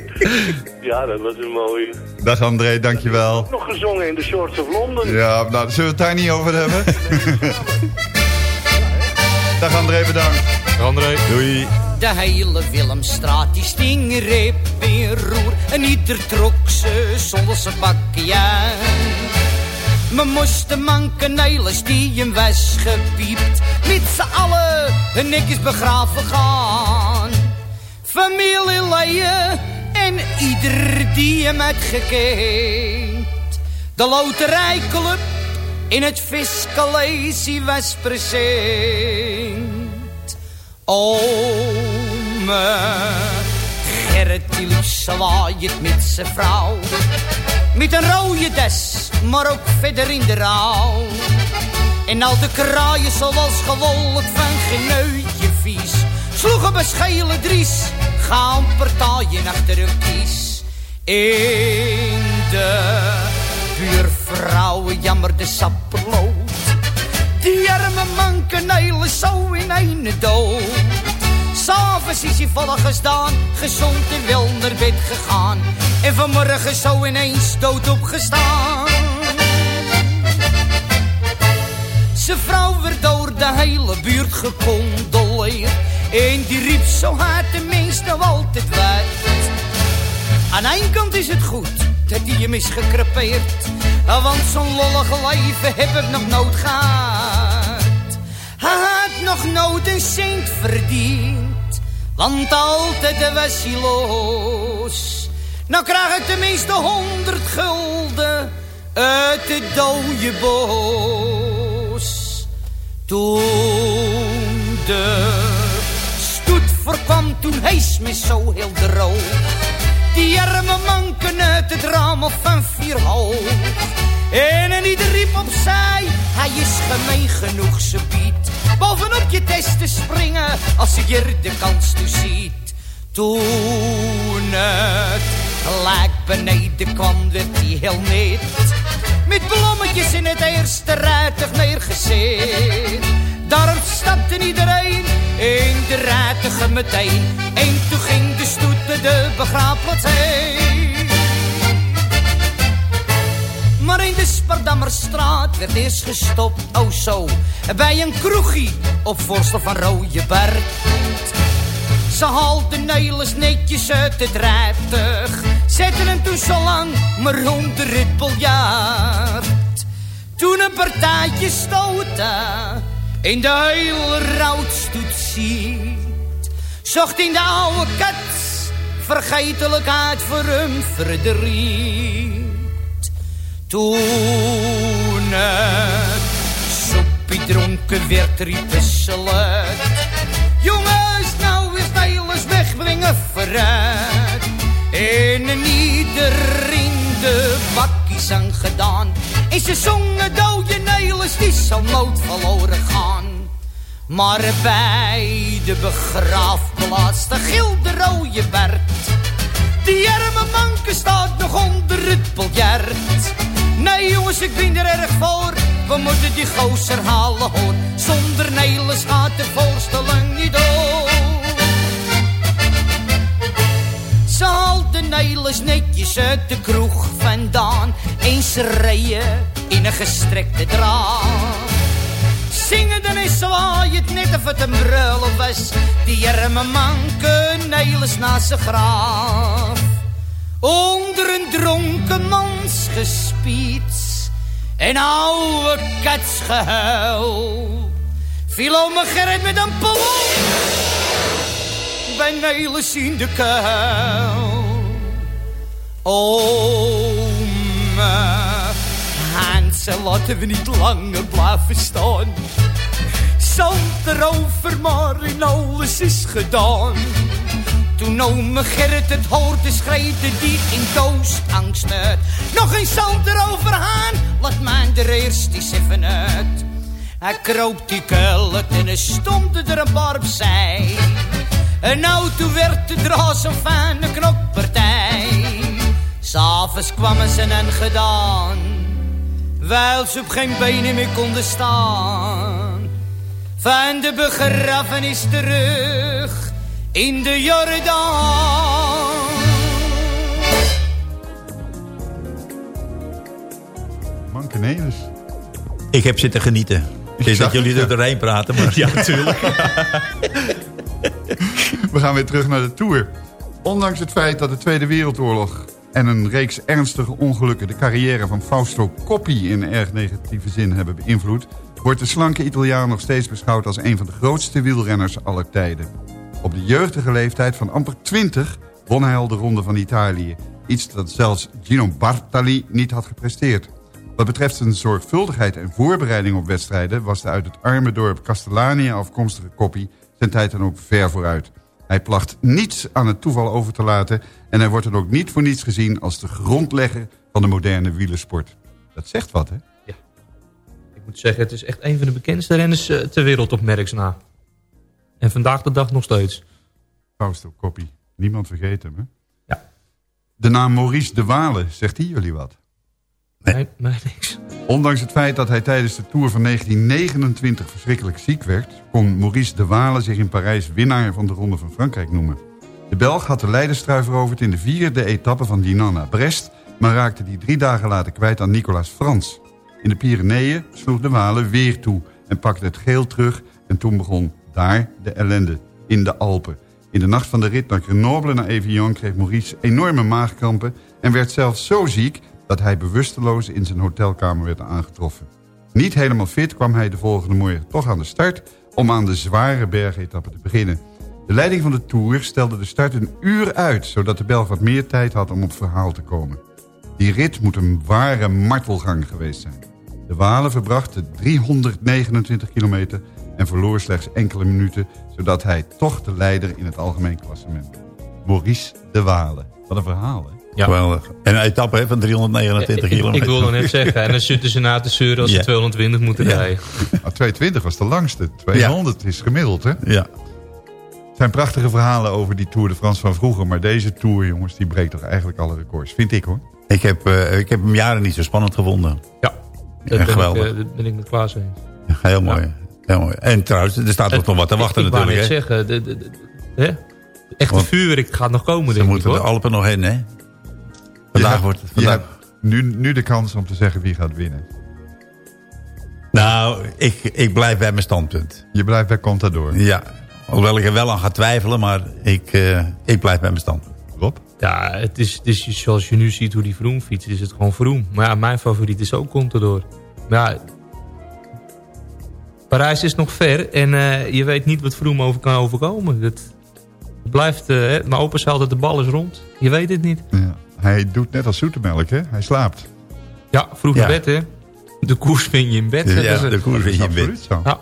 ja, dat was een mooie. Dag André, dankjewel. Nog gezongen in de Shorts of London. Ja, nou, zullen we het daar niet over hebben? Dag André, bedankt. André. Doei. De hele Willemstraat die sting reep in roer En ieder trok ze zonder zijn bakje We moesten mankenelis die hem was gepiept Met z'n allen en netjes begraven gaan Familieleden en ieder die hem had gekend De loterijclub in het Fiscalesie was present Ome Gerrit die zwaait met zijn vrouw Met een rode des, maar ook verder in de rouw. En al de kraaien zoals gewolk van geen neutje vies. Sloegen beschelen dries, gaan partijen achter hun kies. In de buurvrouwen jammerde sapperlood. Die arme man kanelen zo in een dood. S'avonds is hij volg gestaan, gezond en wel naar bed gegaan. En vanmorgen zo ineens dood opgestaan. Zijn vrouw werd door de hele buurt gecondoleerd. En die riep zo hard nou altijd weet. Aan één kant is het goed dat hij hem is gekrepeerd. Want zo'n lollige leven heb ik nog nooit gehad. Hij had nog nooit een cent verdiend. Want altijd was hij los. Nou krijg ik tenminste honderd gulden uit het dode bos. Toen de stoet voorkwam, toen hees me zo heel droog. Die arme manken uit het raam van vier hoog. En ieder riep opzij, hij is gemeen genoeg, ze biedt. Bovenop je test te springen, als je de kans toe ziet. Toen het gelijk beneden kwam, werd hij heel net. Met blommetjes in het eerste rijtuig neergezet. Daarop stapte iedereen in de rijtuigen meteen. De begraafplaats heen. Maar in de Spardammerstraat werd eerst gestopt, oh zo, bij een kroegie op voorstel van Rode Bert. Ze haalden Nelis netjes uit het rijtuig, zetten hem toen zo lang maar onder het biljart. Toen een partijtje stoten, in de hele ziet, zocht in de oude kat vergetelijkheid voor hem verdriet. Toen het soepie dronken werd, ze luid. Jongens, nou is Nijlers wegbrengen vooruit. En een ieder in de bakkies aan gedaan. En ze zongen dode Nijlers, die zal nooit verloren gaan. Maar bij de begraafplaats, de gilde rode Bert. Die arme manke staat nog onder het biljart. Nee jongens, ik ben er erg voor. We moeten die gozer halen hoor. Zonder Nelis gaat de voorstelling niet door. Ze haalden Nelis netjes uit de kroeg vandaan. Eens rijden in een gestrekte draad. Zingen dan is het net of het een brullen was. Die arme manke Nelis naast zijn graaf. Onder een dronken mans gespiets en oude katsgehuil. Viel ome Gerrit met een pallon bij Nelis in de kuil. Ome Hansel, laten we niet langer blijven staan. Zand erover, maar in alles is gedaan. Toen ome Gerrit het hoorde, schreeuwde die in doosangst uit. Nog een zand erover aan, laat mij er eerst eens even uit. Hij kroop die kuilet en er stonden er een paar opzij. En nou toen werd de draas een fijne knoppartij. S'avonds kwamen ze en gedaan, wijl ze op geen benen meer konden staan. Van de begrafenis terug in de Jordaan. Mankenelis. Ik heb zitten genieten. Ik weet dat jullie het, er doorheen praten, maar... Ja, natuurlijk. We gaan weer terug naar de Tour. Ondanks het feit dat de Tweede Wereldoorlog en een reeks ernstige ongelukken... de carrière van Fausto Coppi in erg negatieve zin hebben beïnvloed... wordt de slanke Italiaan nog steeds beschouwd als een van de grootste wielrenners aller tijden. Op de jeugdige leeftijd van amper 20 won hij al de Ronde van Italië. Iets dat zelfs Gino Bartali niet had gepresteerd. Wat betreft zijn zorgvuldigheid en voorbereiding op wedstrijden... was de uit het arme dorp Castellania afkomstige Coppi zijn tijd dan ook ver vooruit. Hij placht niets aan het toeval over te laten... en hij wordt dan ook niet voor niets gezien als de grondlegger van de moderne wielersport. Dat zegt wat, hè? Ik moet zeggen, het is echt een van de bekendste renners eh, ter wereld op merksna. En vandaag de dag nog steeds. Fausto Coppi. Niemand vergeet hem, hè? Ja. De naam Maurice de Walen, zegt hij jullie wat? Nee, nee, niks. Ondanks het feit dat hij tijdens de Tour van 1929 verschrikkelijk ziek werd... kon Maurice de Walen zich in Parijs winnaar van de Ronde van Frankrijk noemen. De Belg had de leiderstrui veroverd in de vierde etappe van Dinan naar Brest... maar raakte die drie dagen later kwijt aan Nicolas Frans. In de Pyreneeën sloeg de Walen weer toe en pakte het geel terug... en toen begon daar de ellende, in de Alpen. In de nacht van de rit naar Grenoble naar Evian kreeg Maurice enorme maagkrampen... en werd zelfs zo ziek dat hij bewusteloos in zijn hotelkamer werd aangetroffen. Niet helemaal fit kwam hij de volgende morgen toch aan de start... om aan de zware bergetappe te beginnen. De leiding van de Tour stelde de start een uur uit... zodat de Belg wat meer tijd had om op verhaal te komen. Die rit moet een ware martelgang geweest zijn. De Walen verbrachten 329 kilometer en verloor slechts enkele minuten... zodat hij toch de leider in het algemeen klassement. Maurice de Walen. Wat een verhaal, hè? Ja. Geweldig. En een etappe hè, van 329 Ik, ik kilometer. wilde net zeggen, en dan zitten ze na te zeuren als ze Ja. 220 moeten Ja. rijden. Ah, 220 was de langste. 200 is gemiddeld, hè? Ja. Het zijn prachtige verhalen over die Tour de France van vroeger. Maar deze Tour, jongens, die breekt toch eigenlijk alle records. Vind ik, hoor. Ik heb, eh, ik heb hem jaren niet zo spannend gevonden. Ja, Ja, dat ben, geweldig. ik, eh, dat ben ik met Klaas eens. Ja, heel mooi. Heel mooi. En trouwens, er staat toch nog wat te wachten ik, ik wou natuurlijk. net hè? zeggen, de, de, de- hè? echt Want- vuurwerk gaat nog komen, Ze denk ik moeten de. Alpen nog in, hè? Vandaag hebt- wordt... Vandaag... hebt nu, nu de kans om te zeggen wie gaat winnen. Nou, ik, ik blijf bij mijn standpunt. Je blijft bij Contador. Ja. Hoewel ik er wel aan ga twijfelen, maar ik, eh, ik blijf bij mijn standpunt. Rob? Ja, het is, het is zoals je nu ziet hoe die Vroom fietst, is het gewoon Vroom. Maar ja, mijn favoriet is ook Contador. Maar ja, Parijs is nog ver en eh, je weet niet wat Vroom over kan overkomen. Het blijft, eh, opa zei altijd, de bal is rond. Je weet het niet. Ja. Hij doet net als zoetemelk, hè? Hij slaapt. Ja, vroeg Ja. naar bed hè. De koers vind je in bed. Ja, de koers Dat vind is je in bed. absoluut zo. Ja.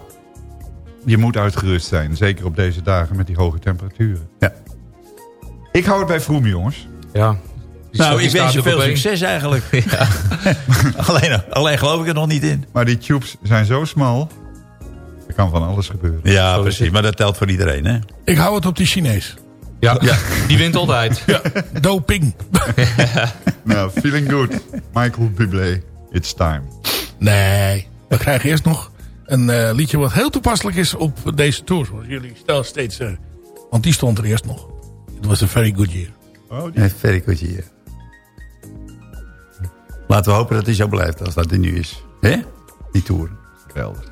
Je moet uitgerust zijn. Zeker op deze dagen met die hoge temperaturen. Ja. Ik hou het bij Vroom, jongens. Ja. Die Nou, ik wens je veel succes eigenlijk. alleen, alleen geloof ik er nog niet in. Maar die tubes zijn zo smal. Er kan van alles gebeuren. Ja, precies. Maar dat telt voor iedereen, hè? Ik hou het op die Chinees. Ja, die wint altijd. Ja, doping. nou, feeling good. Michael Bublé. It's time. Nee, we krijgen eerst nog een eh, liedje wat heel toepasselijk is op deze tour. Zoals jullie stel steeds. Want die stond er eerst nog. Het was a very good year. Oh, die... Ja, very good hier. Laten we hopen dat hij zo blijft als dat hij nu is. hè? Die Tour. Geweldig.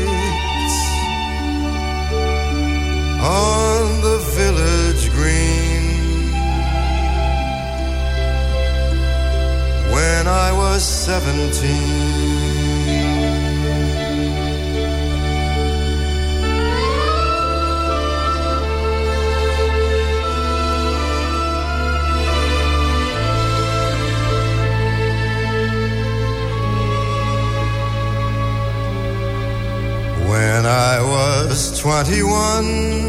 on the village green. When I was seventeen. When I was 21,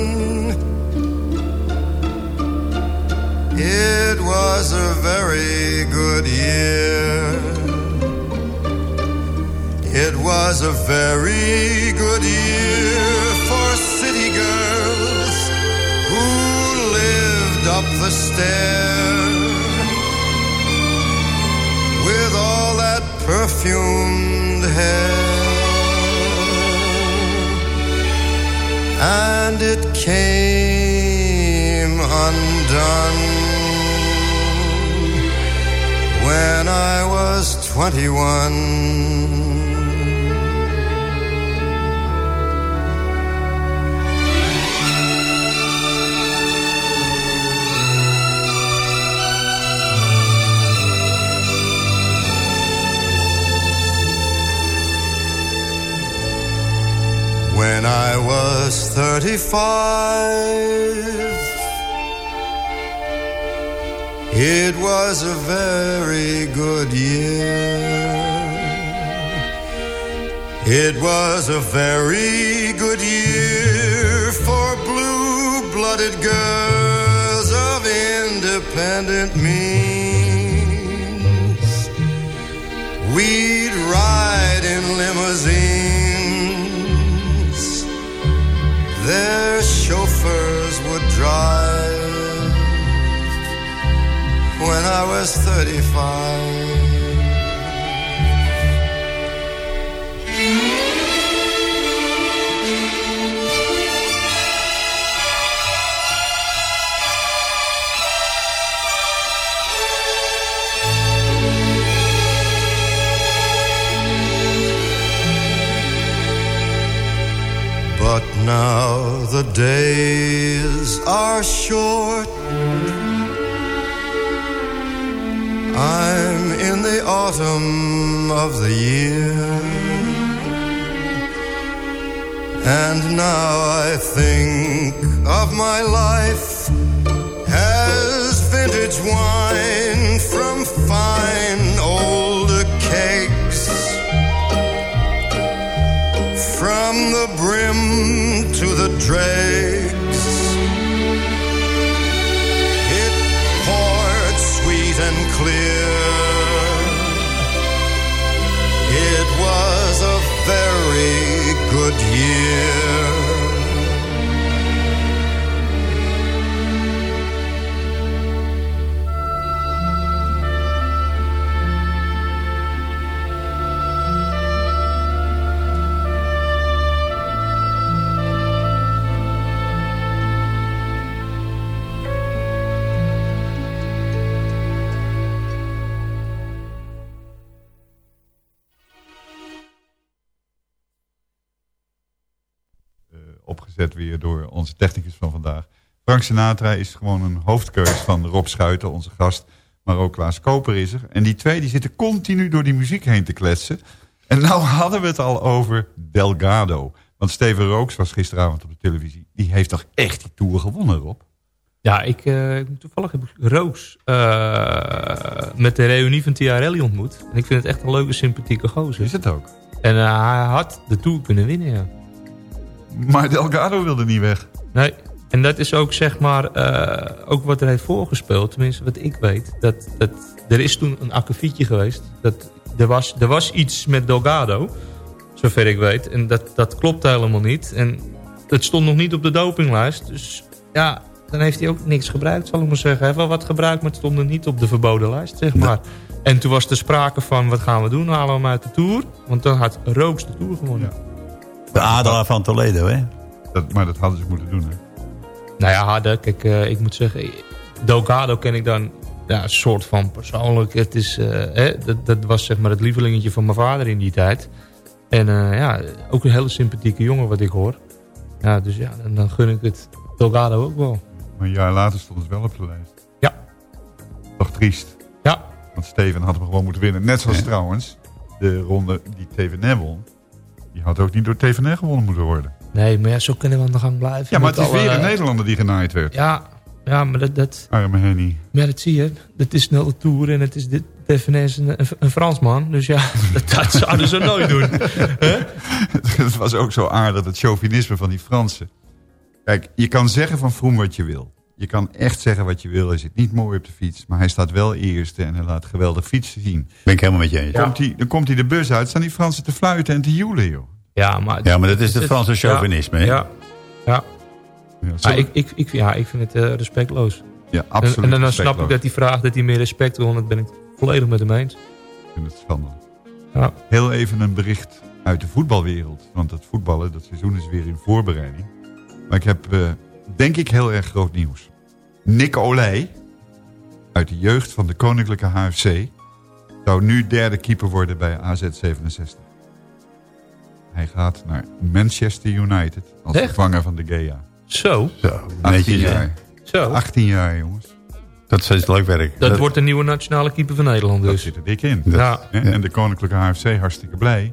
21. When I was 35 It was a very good year. It was a very good year for blue-blooded girls of independent means. We'd ride in limousines. I was 35. But now the days are short. I'm in the autumn of the year. And now I think of my life as vintage wine from fine old kegs. From the brim to the dregs. Clear. Good year. Onze technicus van vandaag. Frank Sinatra is gewoon een hoofdkeus van Rob Schuiten, onze gast. Maar ook Klaas Koper is er. En die twee die zitten continu door die muziek heen te kletsen. En nou hadden we het al over Delgado. Want Steven Rooks was gisteravond op de televisie. Die heeft toch echt die Tour gewonnen, Rob? Ja, ik, eh, toevallig heb ik Roos eh, met de reunie van Tiarelli ontmoet. En ik vind het echt een leuke, sympathieke gozer. Is het ook? En eh, hij had de Tour kunnen winnen, ja. Maar Delgado wilde niet weg. Nee, en dat is ook zeg maar, eh, ook wat er heeft voorgespeeld. Tenminste, wat ik weet. Dat, dat, er is toen een akkefietje geweest. Dat, er, was, er was iets met Delgado, zover ik weet. En dat, dat klopt helemaal niet. En het stond nog niet op de dopinglijst. Dus ja, dan heeft hij ook niks gebruikt, zal ik maar zeggen. Hij heeft wel wat gebruikt, maar het stond er niet op de verboden lijst, zeg maar. En toen was er sprake van, wat gaan we doen? Halen we hem uit de Tour? Want dan had Rooks de Tour gewonnen. De adelaar van Toledo, hè? Dat, maar dat hadden ze moeten doen, hè? Nou ja, harde. Kijk, eh, ik moet zeggen... Delgado ken ik dan ja, een soort van persoonlijk. Het is, eh, hè, dat, dat was zeg maar het lievelingetje van mijn vader in die tijd. En eh, ja, ook een hele sympathieke jongen wat ik hoor. Ja, dus ja, dan, dan gun ik het Delgado ook wel. Maar een jaar later stond het wel op de lijst. Ja. Toch triest. Ja. Want Steven had hem gewoon moeten winnen. Net zoals trouwens de ronde die Tevenet won. Die had ook niet door Tevenet gewonnen moeten worden. Nee, maar ja, zo kunnen we aan de gang blijven. Ja, maar het is alle- weer een Nederlander die genaaid werd. Ja, ja maar dat, dat, Arme Henny. ja, dat zie je. Dat is snel de Tour en het is dit Tevenes een, Fransman. Dus ja, dat, dat zouden ze nooit doen. Het was ook zo aardig, het chauvinisme van die Fransen. Kijk, je kan zeggen van Vroom wat je wil. Je kan echt zeggen wat je wil. Hij zit niet mooi op de fiets. Maar hij staat wel eerste en hij laat geweldig fietsen zien. Ben ik helemaal met je eens. Komt hij, dan komt hij de bus uit, staan die Fransen te fluiten en te joelen, joh. Ja, maar, Ja, maar dat is het Franse chauvinisme, hè? Ja, ja. Ja, ik, ik, ik, ja, ik vind het eh, respectloos. ja En, absoluut. en dan snap ik dat hij vraagt dat hij meer respect wil. En dat ben ik volledig met hem eens. Ik vind het schandelijk. Ja. Heel even een bericht uit de voetbalwereld. Want het voetballen, dat seizoen is weer in voorbereiding. Maar ik heb, eh, denk ik, heel erg groot nieuws. Nick Olij, uit de jeugd van de Koninklijke HFC... Zou nu derde keeper worden bij AZ67. Hij gaat naar Manchester United als Echt? vervanger van de Gea. Zo. Zo, 18 netjes, hè? jaar. Zo. 18 jaar, jongens. Dat is leuk werk. Dat, wordt de nieuwe nationale keeper van Nederland Dat dus. zit er dik in. Ja. Hè? En de Koninklijke HFC hartstikke blij.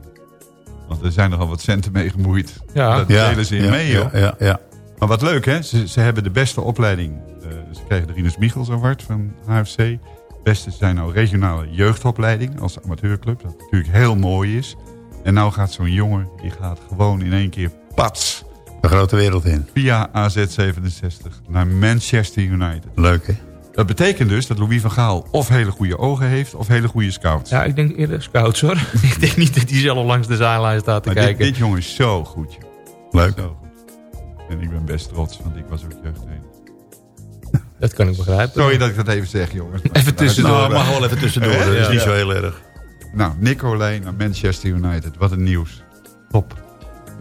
Want er zijn nogal wat centen mee gemoeid. Ja. Dat delen ze in ja, mee, joh. Ja, ja, ja. Maar wat leuk, hè? Ze, ze hebben de beste opleiding. eh, ze kregen de Rinus Michels Award van HFC. Het beste zijn nou regionale jeugdopleiding als amateurclub. Dat natuurlijk heel mooi is. En nou gaat zo'n jongen, die gaat gewoon in één keer pats. De grote wereld in. Via AZ67 naar Manchester United. Leuk, hè? Dat betekent dus dat Louis van Gaal of hele goede ogen heeft... of hele goede scouts. Ja, ik denk eerder scouts hoor. ik denk niet dat hij zelf langs de zijlijn staat te Maar dit, kijken. dit jongen is zo goed, joh. Leuk. Zo goed. En ik ben best trots, want ik was ook jeugdtrainer. Dat kan ik begrijpen. Sorry dat ik dat even zeg, jongens. Even tussendoor. Nou, mag wel even tussendoor. Dat is Ja. niet zo heel erg. Nou, Nick Olij naar Manchester United. Wat een nieuws. Top.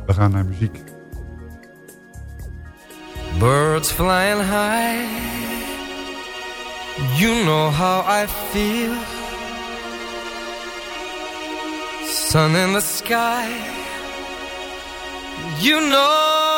We gaan naar muziek. Birds flying high, you know how I feel. Sun in the sky, you know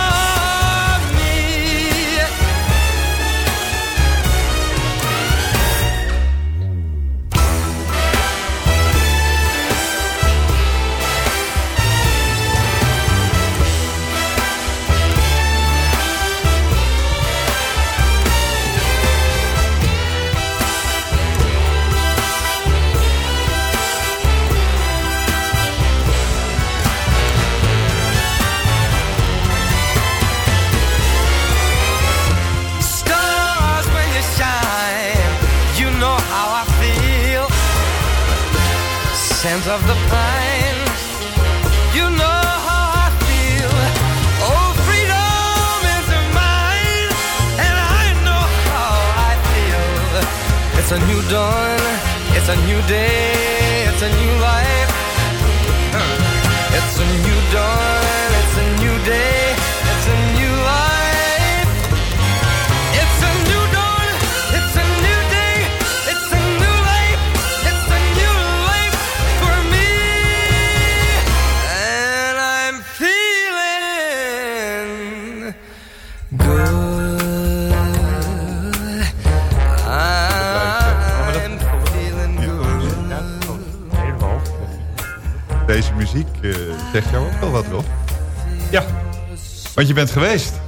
Want je bent geweest.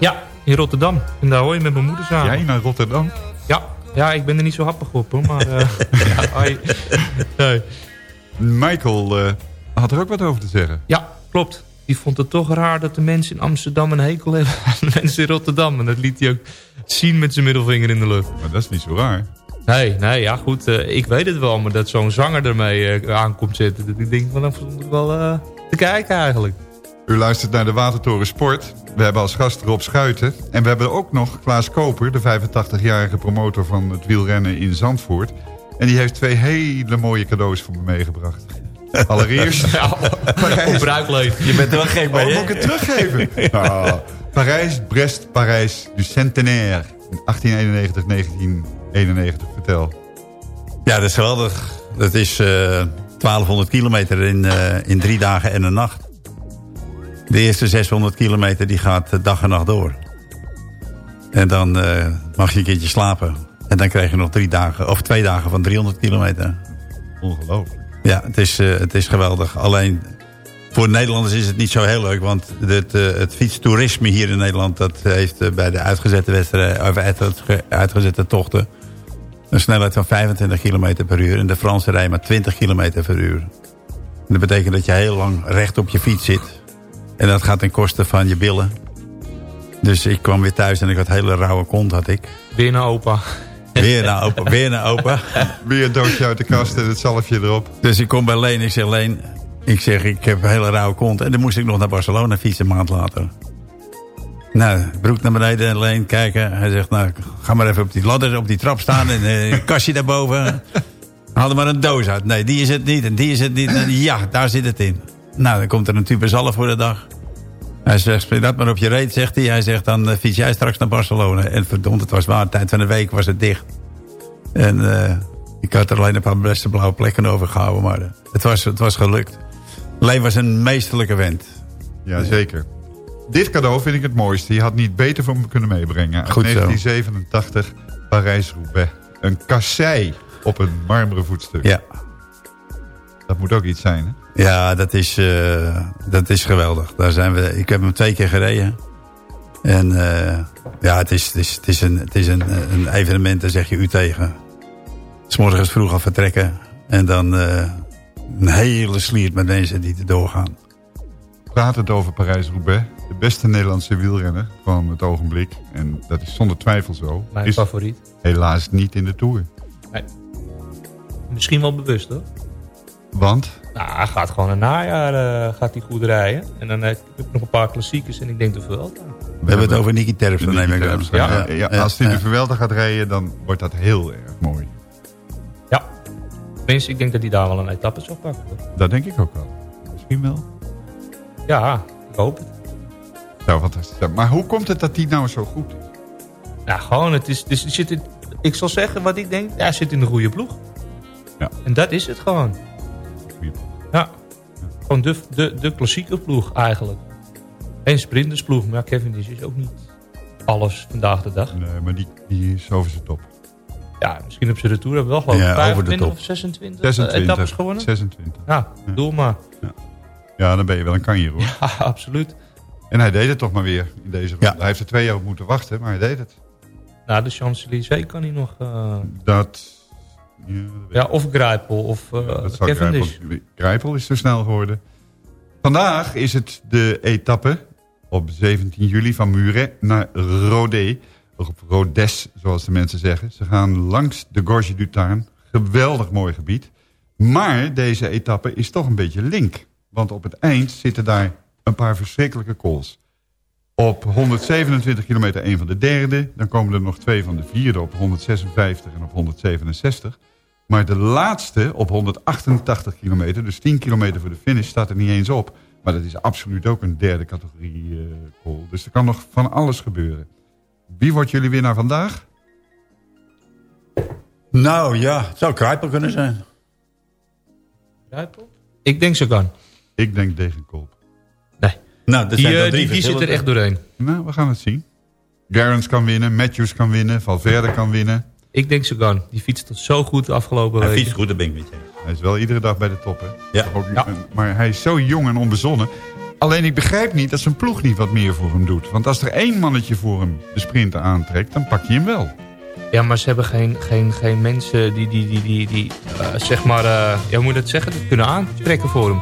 Ja, in Rotterdam. En daar hoor je met mijn moeder samen. Jij naar Rotterdam? Ja, ja ik ben er niet zo happig op hoor. Maar eh, ja. Nee. Michael eh, had er ook wat over te zeggen. Ja, klopt. Die vond het toch raar dat de mensen in Amsterdam een hekel hebben aan de mensen in Rotterdam. En dat liet hij ook zien met zijn middelvinger in de lucht. Maar dat is niet zo raar. Nee, nee, ja goed. eh, ik weet het wel, maar dat zo'n zanger ermee eh, aankomt zitten. Dat ik denk, van, dan stond ik wel te kijken eigenlijk. U luistert naar de Watertoren Sport. We hebben als gast Rob Schuiten. En we hebben ook nog Klaas Koper, de 85-jarige promotor van het wielrennen in Zandvoort. En die heeft twee hele mooie cadeaus voor me meegebracht. Allereerst... Parijs. Opruikleef. Je bent er wel gek bij, Oh, moet ik het teruggeven? Ah, Parijs, Brest, Parijs, du Centenaire. In 1891, 1991. Vertel. Ja, dat is geweldig. Dat is eh 1200 kilometer in, eh, in drie dagen en een nacht. De eerste 600 kilometer die gaat eh, dag en nacht door. En dan eh, mag je een keertje slapen. En dan krijg je nog drie dagen, of twee dagen van 300 kilometer. Ongelooflijk. Ja, het is, eh, het is geweldig. Alleen voor Nederlanders is het niet zo heel leuk. Want het, het fietstoerisme hier in Nederland... dat heeft bij de uitgezette, wedstrijden, uitgezette tochten... een snelheid van 25 km per uur. En de Franse rijden maar 20 km per uur. En dat betekent dat je heel lang recht op je fiets zit. En dat gaat ten koste van je billen. Dus ik kwam weer thuis en ik had hele rauwe kont had ik. Weer naar opa. Weer naar opa. Weer naar opa. Weer een doosje uit de kast en het zalfje erop. Dus ik kom bij Leen. Ik zeg, Leen, ik zeg, ik heb een hele rauwe kont. En dan moest ik nog naar Barcelona fietsen een maand later. Nou, broek naar beneden en Leen kijken. Hij zegt, nou, ga maar even op die ladder, op die trap staan. En eh, een kastje daarboven. Haal er maar een doos uit. Nee, die is het niet. En die is het niet. En ja, daar zit het in. Nou, dan komt er een tube zalf voor de dag. Hij zegt, speel dat maar op je reet, zegt hij. Hij zegt, dan eh, fiets jij straks naar Barcelona. En verdomd, het was waar. Tijd van de week was het dicht. En eh, ik had er alleen een paar beste blauwe plekken overgehouden. Maar eh, het, was, het was gelukt. Leen was een meesterlijke vent. Ja, zeker. Dit cadeau vind ik het mooiste. Je had niet beter voor me kunnen meebrengen. Goed zo. 1987, Parijs-Roubaix. Een kassei op een marmeren voetstuk. Ja. Dat moet ook iets zijn, hè? Ja, dat is, eh, dat is geweldig. Daar zijn we, ik heb hem twee keer gereden. En eh, ja, het is, het is, het is, een, het is een, een evenement, daar zeg je u tegen. S morgens vroeg al vertrekken. En dan eh, een hele sliert met mensen die er doorgaan. Praat het over Parijs-Roubaix. De beste Nederlandse wielrenner van het ogenblik. En dat is zonder twijfel zo. Mijn is favoriet. helaas niet in de Tour. Misschien wel bewust hoor. Want? Nou, hij gaat gewoon een najaar eh, gaat hij goed rijden. En dan heb ik nog een paar klassiekers en ik denk de Vuelta. We hebben het over Nicky Terpstra, neem ik aan. Terpstra, ja. Ja, als hij de Vuelta gaat rijden, dan wordt dat heel erg mooi. Ja. Tenminste, ik denk dat hij daar wel een etappe zal pakken. Dat denk ik ook wel. Misschien wel. Ja, ik hoop het. Zou fantastisch zijn. Maar hoe komt het dat die nou zo goed is? Ja, gewoon, het is, het is, het zit in, ik zal zeggen wat ik denk. Ja, hij zit in de goede ploeg. Ja. En dat is het gewoon. Ja. Gewoon de, de, de klassieke ploeg eigenlijk. Geen sprintersploeg, maar ja, Kevin is ook niet alles vandaag de dag. Nee, maar die, die is over zijn top. Ja, misschien op zijn retour hebben we wel geloof ik Ja, over de 25 top. of 26, 26, etappes gewonnen. 26. Ja, doe maar. Ja, dan ben je wel een kanjer hoor. Ja, absoluut. En hij deed het toch maar weer in deze ronde. Hij heeft er twee jaar op moeten wachten, maar hij deed het. Nou, de Champs-Élysées kan hij nog... eh, Dat... Ja, ja, of Grijpel of uh, zou Cavendish. Grijpel, Grijpel is te snel geworden. Vandaag is het de etappe op 17 juli van Muret naar Rodé. Of Rodes, zoals de mensen zeggen. Ze gaan langs de Gorge du Tarn. Geweldig mooi gebied. Maar deze etappe is toch een beetje link. Want op het eind zitten daar een paar verschrikkelijke calls. Op 127 kilometer een van de derde. Dan komen er nog twee van de vierde op 156 en op 167. Maar de laatste op 188 kilometer, dus 10 kilometer voor de finish, staat er niet eens op. Maar dat is absoluut ook een derde categorie uh, call. Dus er kan nog van alles gebeuren. Wie wordt jullie winnaar vandaag? Nou ja, het zou Kruipel kunnen zijn. Grijpel? Ik denk ze kan. Ik denk Degenkolb. Nee. Nou, dat die, zijn uh, drie die, die zit er echt doorheen. Nou, we gaan het zien. Gerrans kan winnen, Matthews kan winnen, Valverde kan winnen. Ik denk kan. Die fietst het zo goed de afgelopen Hij week. fietst goed, dat ben ik met je. Hij is wel iedere dag bij de top, hè? Ja. Ook, Maar hij is zo jong en onbezonnen. Alleen ik begrijp niet dat zijn ploeg niet wat meer voor hem doet. Want als er één mannetje voor hem de sprinter aantrekt, dan pak je hem wel. Ja, maar ze hebben geen, geen, geen mensen die, die, die, die, die uh, zeg maar, uh, ja, hoe moet je dat zeggen, dat kunnen aantrekken voor hem.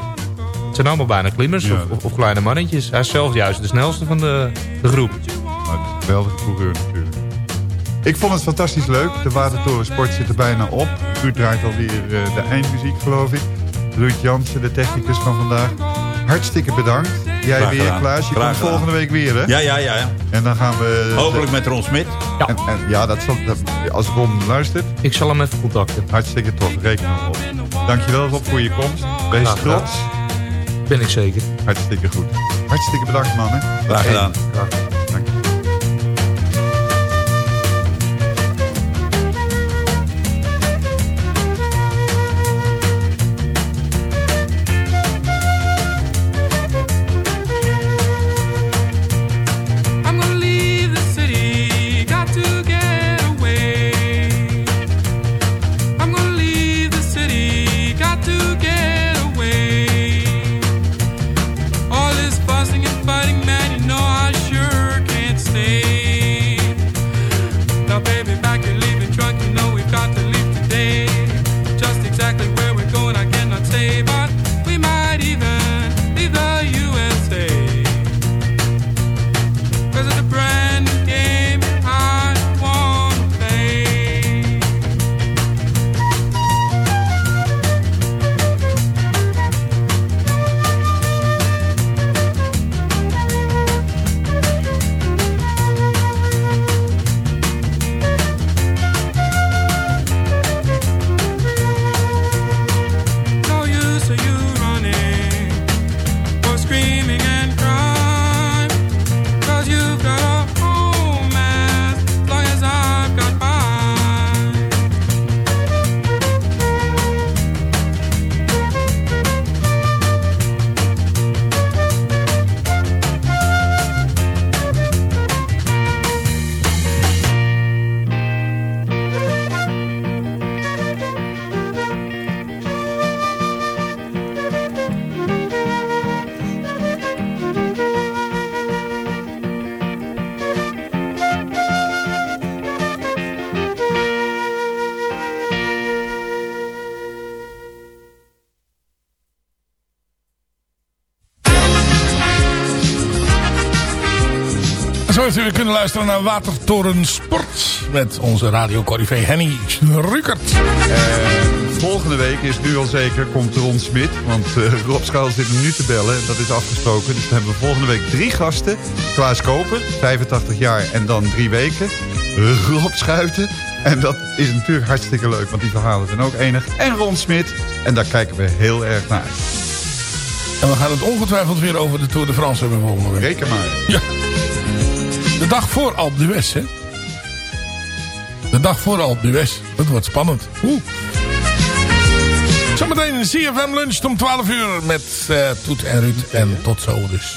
Het zijn allemaal bijna klimmers Ja, of, of, of kleine mannetjes. Hij is zelf juist de snelste van de, de groep. Maar het is een geweldige coureur natuurlijk. Ik vond het fantastisch leuk. De Watertoren Sport zit er bijna op. U draait alweer uh, de eindmuziek, geloof ik. Ruud Jansen, de technicus van vandaag. Hartstikke bedankt. Jij Graag weer, gedaan. Klaas. Je Graag komt gedaan. volgende week weer, hè? Ja, ja, ja. ja. En dan gaan we... Hopelijk met Ron Smit. Ja, en, en, ja dat zal, dat, als Ron luistert... Ik zal hem even contacten. Hartstikke tof. Reken erop. Dankjewel Rob voor je komst. Wees Graag trots. Ben ik zeker. Hartstikke goed. Hartstikke bedankt, man. Hè? Graag gedaan. Graag gedaan. Heeft u weer kunnen luisteren naar Watertoren Sport. Met onze radio Henny Rukert. En volgende week is nu al zeker, komt Ron Smit. Want eh, Rob Schuil zit hem nu te bellen. En dat is afgesproken. Dus dan hebben we volgende week drie gasten. Klaas Koper, 85 jaar en dan drie weken. Rob Schuiten. En dat is natuurlijk hartstikke leuk, want die verhalen zijn ook enig. En Ron Smit. En daar kijken we heel erg naar. En we gaan het ongetwijfeld weer over de Tour de France hebben volgende week. Reken maar. Ja. Dag voor Alpe d'Huez, hè? De dag voor Alpe d'Huez. Dat wordt spannend. Oeh. Zometeen een CFM lunch om 12 uur met eh, Toet en Ruud. En tot zo dus.